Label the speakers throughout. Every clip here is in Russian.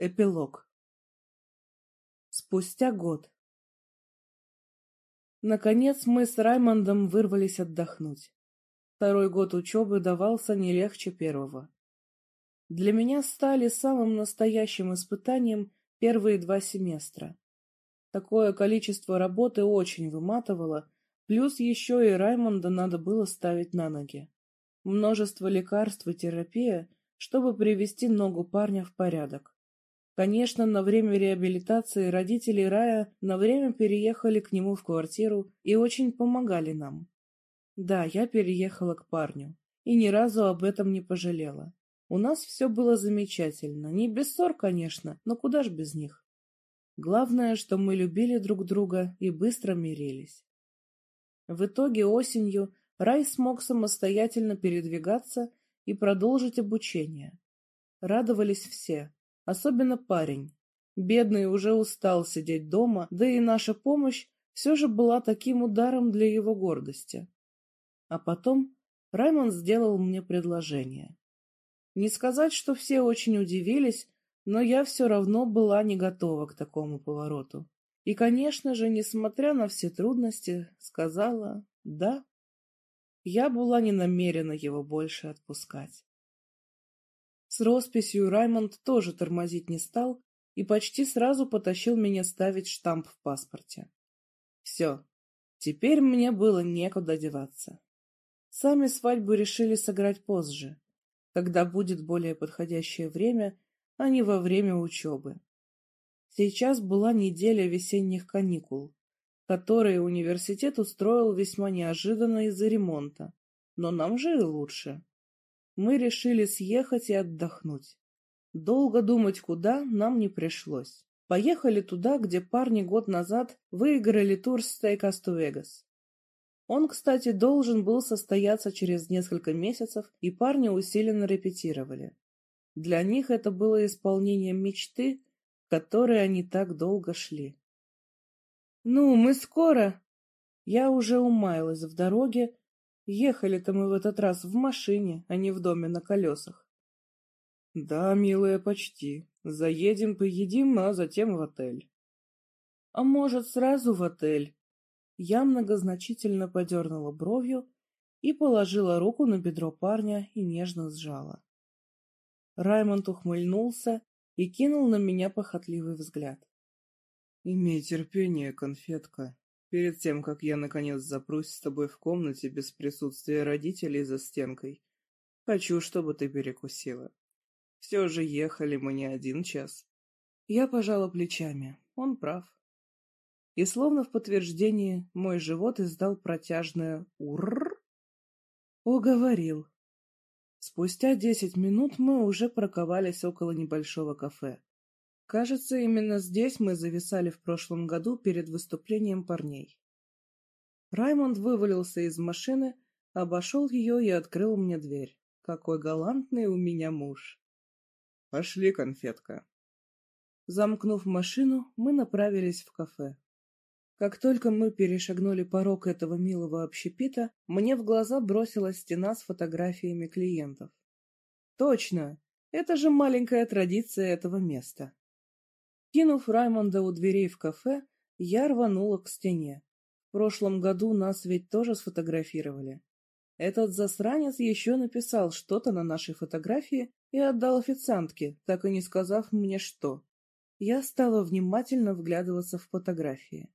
Speaker 1: Эпилог. Спустя год. Наконец мы с Раймондом вырвались отдохнуть. Второй год учебы давался не легче первого. Для меня стали самым настоящим испытанием первые два семестра. Такое количество работы очень выматывало, плюс еще и Раймонда надо было ставить на ноги. Множество лекарств и терапия, чтобы привести ногу парня в порядок. Конечно, на время реабилитации родители Рая на время переехали к нему в квартиру и очень помогали нам. Да, я переехала к парню и ни разу об этом не пожалела. У нас все было замечательно, не без ссор, конечно, но куда ж без них. Главное, что мы любили друг друга и быстро мирились. В итоге осенью Рай смог самостоятельно передвигаться и продолжить обучение. Радовались все, Особенно парень. Бедный уже устал сидеть дома, да и наша помощь все же была таким ударом для его гордости. А потом Раймонд сделал мне предложение. Не сказать, что все очень удивились, но я все равно была не готова к такому повороту. И, конечно же, несмотря на все трудности, сказала «да». Я была не намерена его больше отпускать. С росписью Раймонд тоже тормозить не стал и почти сразу потащил меня ставить штамп в паспорте. Все, теперь мне было некуда деваться. Сами свадьбу решили сыграть позже, когда будет более подходящее время, а не во время учебы. Сейчас была неделя весенних каникул, которые университет устроил весьма неожиданно из-за ремонта, но нам же и лучше мы решили съехать и отдохнуть. Долго думать, куда, нам не пришлось. Поехали туда, где парни год назад выиграли тур Steakhouse to Vegas. Он, кстати, должен был состояться через несколько месяцев, и парни усиленно репетировали. Для них это было исполнением мечты, к которой они так долго шли. «Ну, мы скоро!» Я уже умаялась в дороге, Ехали-то мы в этот раз в машине, а не в доме на колесах. — Да, милая, почти. Заедем, поедим, а затем в отель. — А может, сразу в отель? Я многозначительно подернула бровью и положила руку на бедро парня и нежно сжала. Раймонд ухмыльнулся и кинул на меня похотливый взгляд. — Имей терпение, конфетка. Перед тем, как я наконец запрусь с тобой в комнате без присутствия родителей за стенкой, хочу, чтобы ты перекусила. Все же ехали мы не один час. Я пожала плечами. Он прав. И словно в подтверждение мой живот издал протяжное «урррр». Уговорил. Спустя десять минут мы уже парковались около небольшого кафе. Кажется, именно здесь мы зависали в прошлом году перед выступлением парней. Раймонд вывалился из машины, обошел ее и открыл мне дверь. Какой галантный у меня муж. Пошли, конфетка. Замкнув машину, мы направились в кафе. Как только мы перешагнули порог этого милого общепита, мне в глаза бросилась стена с фотографиями клиентов. Точно! Это же маленькая традиция этого места. Кинув Раймонда у дверей в кафе, я рванула к стене. В прошлом году нас ведь тоже сфотографировали. Этот засранец еще написал что-то на нашей фотографии и отдал официантке, так и не сказав мне что. Я стала внимательно вглядываться в фотографии.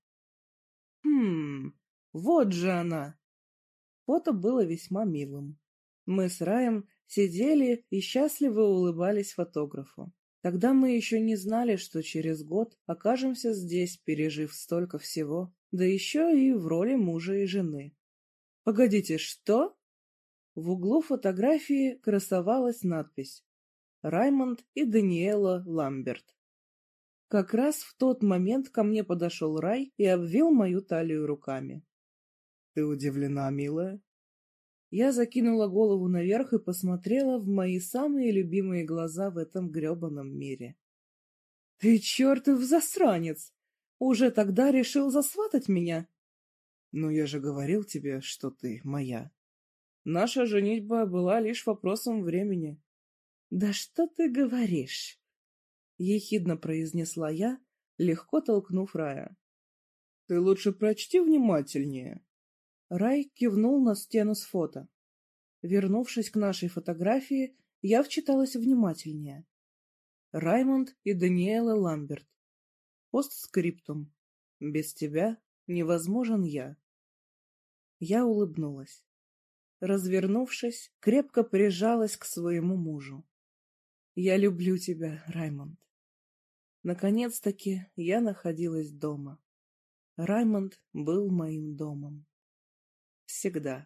Speaker 1: Хм, вот же она! Фото было весьма милым. Мы с Раем сидели и счастливо улыбались фотографу. Тогда мы еще не знали, что через год окажемся здесь, пережив столько всего, да еще и в роли мужа и жены. Погодите, что? В углу фотографии красовалась надпись «Раймонд и Даниэла Ламберт». Как раз в тот момент ко мне подошел Рай и обвил мою талию руками. — Ты удивлена, милая? Я закинула голову наверх и посмотрела в мои самые любимые глаза в этом гребаном мире. — Ты чертов засранец! Уже тогда решил засватать меня? — Ну, я же говорил тебе, что ты моя. Наша женитьба была лишь вопросом времени. — Да что ты говоришь? ехидно произнесла я, легко толкнув Рая. Ты лучше прочти внимательнее. Рай кивнул на стену с фото. Вернувшись к нашей фотографии, я вчиталась внимательнее. Раймонд и Даниэла Ламберт. Постскриптум. Без тебя невозможен я. Я улыбнулась. Развернувшись, крепко прижалась к своему мужу. Я люблю тебя, Раймонд. Наконец-таки я находилась дома. Раймонд был моим домом. Всегда.